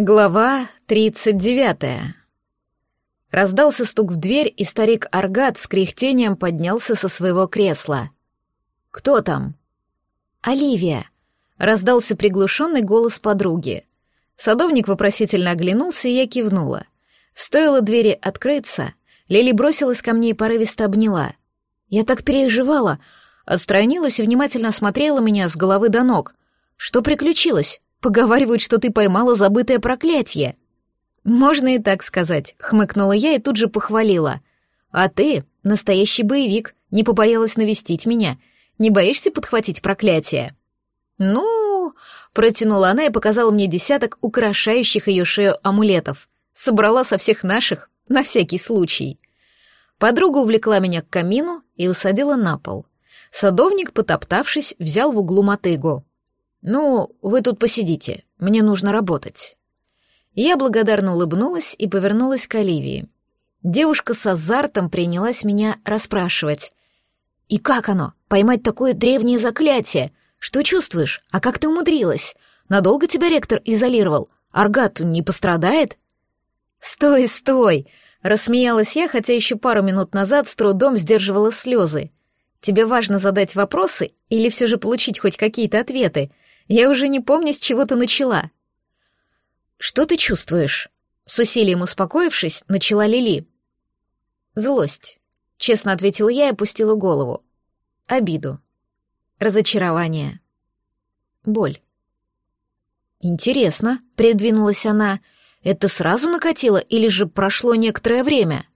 Глава тридцать девятая. Раздался стук в дверь, и старик Аргат с кряхтением поднялся со своего кресла. «Кто там?» «Оливия», — раздался приглушенный голос подруги. Садовник вопросительно оглянулся, и я кивнула. Стоило двери открыться, Лили бросилась ко мне и порывисто обняла. Я так переживала, отстранилась и внимательно осмотрела меня с головы до ног. Что приключилось? Поговаривают, что ты поймала забытое проклятие. Можно и так сказать, хмыкнула я и тут же похвалила. А ты настоящий боевик, не побоялась навестить меня. Не боишься подхватить проклятие? Ну, протянула она и показала мне десяток украшающих ее шею амулетов. Собрала со всех наших, на всякий случай. Подруга увлекла меня к камину и усадила на пол. Садовник, потоптавшись, взял в углу мотыгу. «Ну, вы тут посидите, мне нужно работать». Я благодарно улыбнулась и повернулась к Оливии. Девушка с азартом принялась меня расспрашивать. «И как оно? Поймать такое древнее заклятие? Что чувствуешь? А как ты умудрилась? Надолго тебя ректор изолировал? Аргат не пострадает?» «Стой, стой!» — рассмеялась я, хотя еще пару минут назад с трудом сдерживала слезы. «Тебе важно задать вопросы или все же получить хоть какие-то ответы?» Я уже не помню, с чего ты начала. Что ты чувствуешь? С усилием успокоившись, начала Лили. Злость. Честно ответила я и опустила голову. Обиду. Разочарование. Боль. Интересно, придвинулась она. Это сразу накатило или же прошло некоторое время?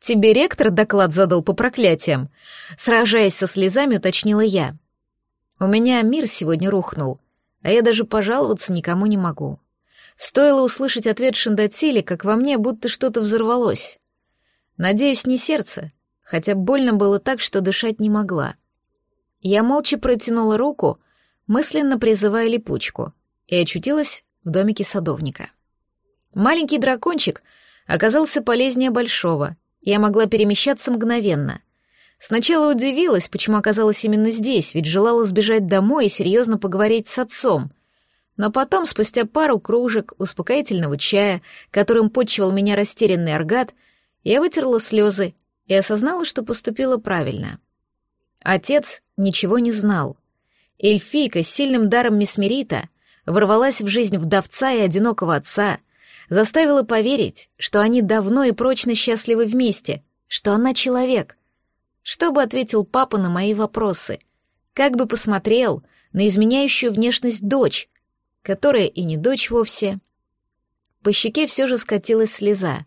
Тебе ректор доклад задал по проклятиям. Сражаясь со слезами, уточнила я. У меня мир сегодня рухнул, а я даже пожаловаться никому не могу. Стоило услышать ответ Шиндатили, как во мне будто что-то взорвалось. Надеюсь, не сердце, хотя больно было так, что дышать не могла. Я молча протянула руку, мысленно призывая липучку, и очутилась в домике садовника. Маленький дракончик оказался полезнее большого, я могла перемещаться мгновенно. Сначала удивилась, почему оказалась именно здесь, ведь желала сбежать домой и серьезно поговорить с отцом. Но потом, спустя пару кружек успокоительного чая, которым почивал меня растерянный аргат, я вытерла слезы и осознала, что поступила правильно. Отец ничего не знал. Эльфийка с сильным даром месмерита ворвалась в жизнь вдовца и одинокого отца, заставила поверить, что они давно и прочно счастливы вместе, что она человек — что бы ответил папа на мои вопросы? Как бы посмотрел на изменяющую внешность дочь, которая и не дочь вовсе? По щеке все же скатилась слеза.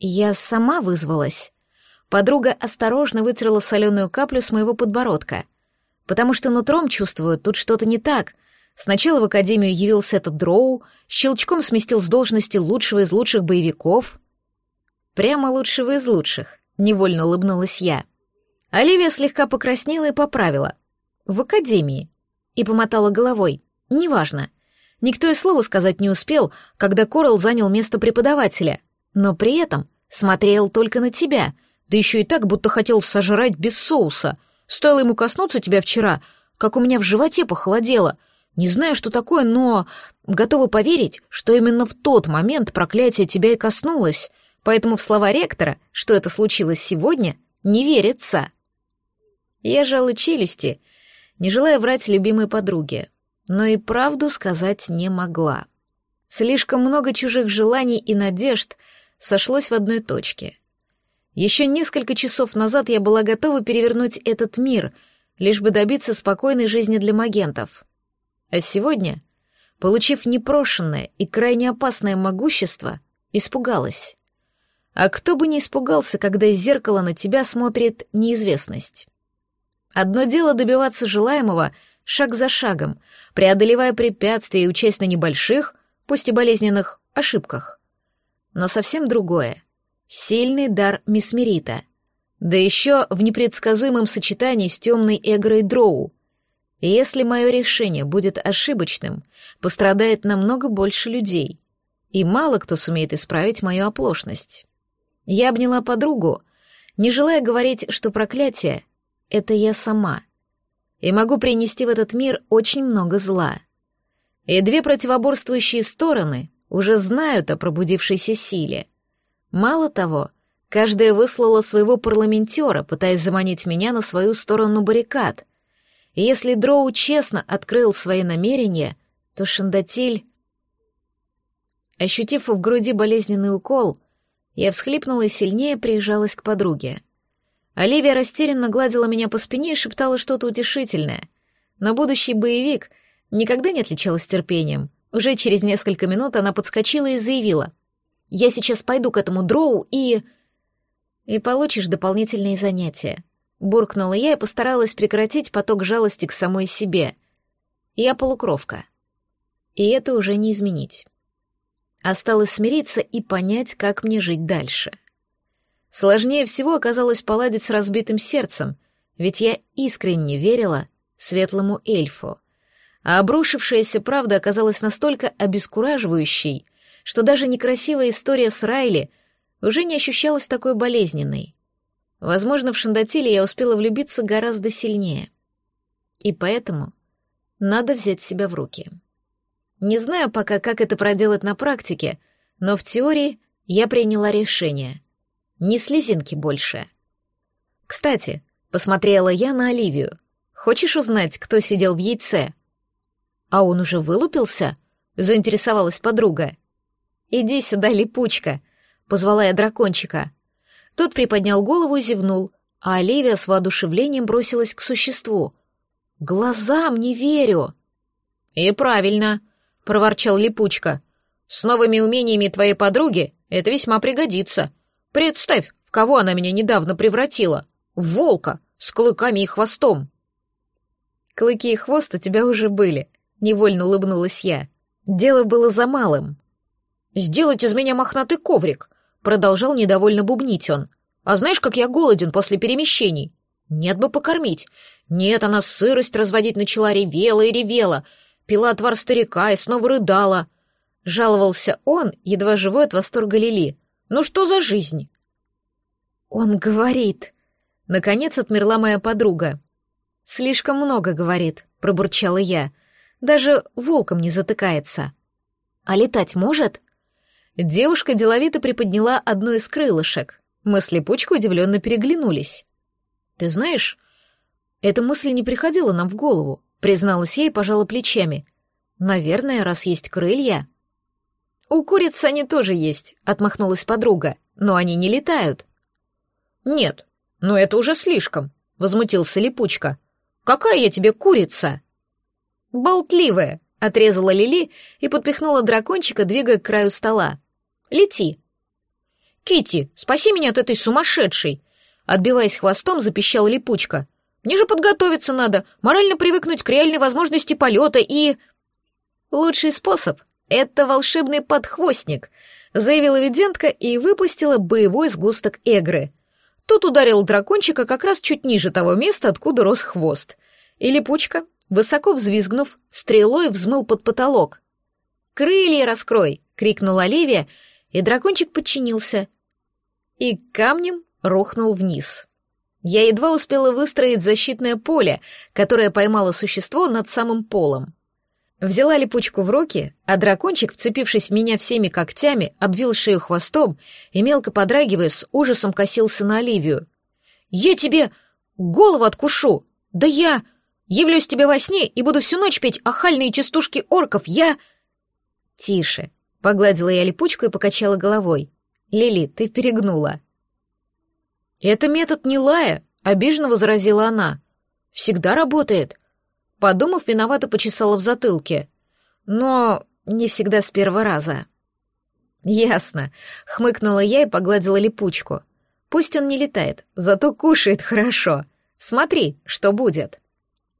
Я сама вызвалась. Подруга осторожно вытерла соленую каплю с моего подбородка, потому что нутром чувствую, тут что-то не так. Сначала в академию явился этот дроу, щелчком сместил с должности лучшего из лучших боевиков. Прямо лучшего из лучших. Невольно улыбнулась я. Оливия слегка покраснела и поправила. «В академии». И помотала головой. «Неважно. Никто и слова сказать не успел, когда Корал занял место преподавателя. Но при этом смотрел только на тебя, да еще и так, будто хотел сожрать без соуса. Стоило ему коснуться тебя вчера, как у меня в животе похолодело. Не знаю, что такое, но готова поверить, что именно в тот момент проклятие тебя и коснулось поэтому в слова ректора, что это случилось сегодня, не верится. Я жала челюсти, не желая врать любимой подруге, но и правду сказать не могла. Слишком много чужих желаний и надежд сошлось в одной точке. Еще несколько часов назад я была готова перевернуть этот мир, лишь бы добиться спокойной жизни для магентов. А сегодня, получив непрошенное и крайне опасное могущество, испугалась. А кто бы не испугался, когда из зеркала на тебя смотрит неизвестность. Одно дело добиваться желаемого шаг за шагом, преодолевая препятствия и учась на небольших, пусть и болезненных, ошибках. Но совсем другое — сильный дар Мисмерита, да еще в непредсказуемом сочетании с темной эгрой Дроу. Если мое решение будет ошибочным, пострадает намного больше людей, и мало кто сумеет исправить мою оплошность. Я обняла подругу, не желая говорить, что проклятие — это я сама, и могу принести в этот мир очень много зла. И две противоборствующие стороны уже знают о пробудившейся силе. Мало того, каждая выслала своего парламентера, пытаясь заманить меня на свою сторону баррикад. И если Дроу честно открыл свои намерения, то Шандатиль... Ощутив в груди болезненный укол, я всхлипнула и сильнее прижалась к подруге. Оливия растерянно гладила меня по спине и шептала что-то утешительное. Но будущий боевик никогда не отличалась терпением. Уже через несколько минут она подскочила и заявила. «Я сейчас пойду к этому дроу и...» «И получишь дополнительные занятия», — буркнула я и постаралась прекратить поток жалости к самой себе. Я полукровка. И это уже не изменить. Осталось смириться и понять, как мне жить дальше. Сложнее всего оказалось поладить с разбитым сердцем, ведь я искренне верила светлому эльфу. А обрушившаяся правда оказалась настолько обескураживающей, что даже некрасивая история с Райли уже не ощущалась такой болезненной. Возможно, в Шандатиле я успела влюбиться гораздо сильнее. И поэтому надо взять себя в руки. Не знаю пока, как это проделать на практике, но в теории я приняла решение — ни слезинки больше. Кстати, посмотрела я на Оливию. Хочешь узнать, кто сидел в яйце? А он уже вылупился? Заинтересовалась подруга. Иди сюда, липучка, позвала я дракончика. Тот приподнял голову и зевнул, а Оливия с воодушевлением бросилась к существу. «Глазам не верю!» «И правильно», — проворчал Липучка. «С новыми умениями твоей подруги это весьма пригодится. Представь, в кого она меня недавно превратила. В волка, с клыками и хвостом. Клыки и хвост у тебя уже были, невольно улыбнулась я. Дело было за малым. Сделать из меня мохнатый коврик, продолжал недовольно бубнить он. А знаешь, как я голоден после перемещений? Нет бы покормить. Нет, она сырость разводить начала, ревела и ревела. Пила отвар старика и снова рыдала. Жаловался он, едва живой от восторга Лили. Ну что за жизнь? Он говорит. Наконец отмерла моя подруга. Слишком много говорит, пробурчала я. Даже волком не затыкается. А летать может? Девушка деловито приподняла одно из крылышек. Мы с Липучкой удивленно переглянулись. Ты знаешь, эта мысль не приходила нам в голову, призналась я и пожала плечами. Наверное, раз есть крылья, «У куриц они тоже есть», — отмахнулась подруга, «но они не летают». «Нет, но это уже слишком», — возмутился Липучка. «Какая я тебе курица?» «Болтливая», — отрезала Лили и подпихнула дракончика, двигая к краю стола. «Лети». Кити, спаси меня от этой сумасшедшей!» Отбиваясь хвостом, запищала Липучка. «Мне же подготовиться надо, морально привыкнуть к реальной возможности полета и...» «Лучший способ «Это волшебный подхвостник», — заявила видентка и выпустила боевой сгусток эгры. Тут ударил дракончика как раз чуть ниже того места, откуда рос хвост. И липучка, высоко взвизгнув, стрелой взмыл под потолок. «Крылья раскрой!» — крикнула Оливия, и дракончик подчинился. И камнем рухнул вниз. Я едва успела выстроить защитное поле, которое поймало существо над самым полом. Взяла липучку в руки, а дракончик, вцепившись в меня всеми когтями, обвил шею хвостом и, мелко подрагивая, с ужасом косился на Оливию. «Я тебе голову откушу! Да я явлюсь тебе во сне и буду всю ночь петь охальные частушки орков! Я...» «Тише!» — погладила я липучку и покачала головой. «Лили, ты перегнула». «Это метод не лая», — обиженно возразила она. «Всегда работает. Подумав, виновато почесала в затылке. Но не всегда с первого раза. «Ясно», — хмыкнула я и погладила липучку. «Пусть он не летает, зато кушает хорошо. Смотри, что будет».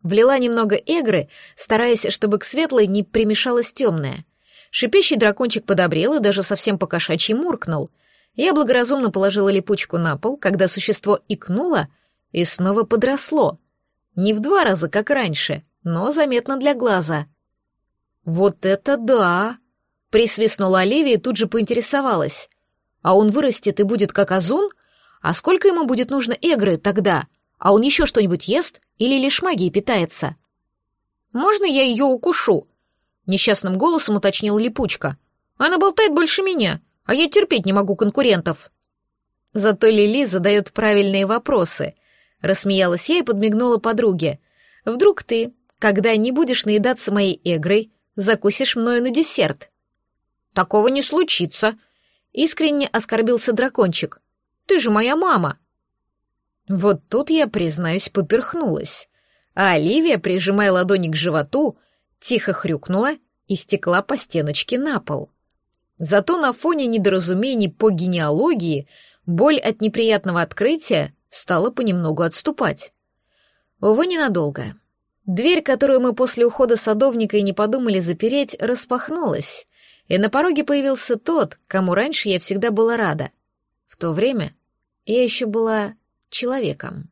Влила немного эгры, стараясь, чтобы к светлой не примешалась темная. Шипящий дракончик подобрел и даже совсем покошачьи муркнул. Я благоразумно положила липучку на пол, когда существо икнуло и снова подросло. Не в два раза, как раньше, но заметно для глаза. «Вот это да!» — присвистнула Оливия и тут же поинтересовалась. «А он вырастет и будет как Азун? А сколько ему будет нужно эгры тогда? А он еще что-нибудь ест или лишь магией питается?» «Можно я ее укушу?» Несчастным голосом уточнил Липучка. Она болтает больше меня, а я терпеть не могу конкурентов. Зато Лили задает правильные вопросы. Рассмеялась я и подмигнула подруге. Вдруг ты, когда не будешь наедаться моей эгрой, закусишь мною на десерт? Такого не случится. Искренне оскорбился дракончик. Ты же моя мама. Вот тут я, признаюсь, поперхнулась. А Оливия, прижимая ладони к животу, тихо хрюкнула и стекла по стеночке на пол. Зато на фоне недоразумений по генеалогии боль от неприятного открытия стала понемногу отступать. Увы, ненадолго. Дверь, которую мы после ухода садовника и не подумали запереть, распахнулась, и на пороге появился тот, кому раньше я всегда была рада. В то время я еще была человеком.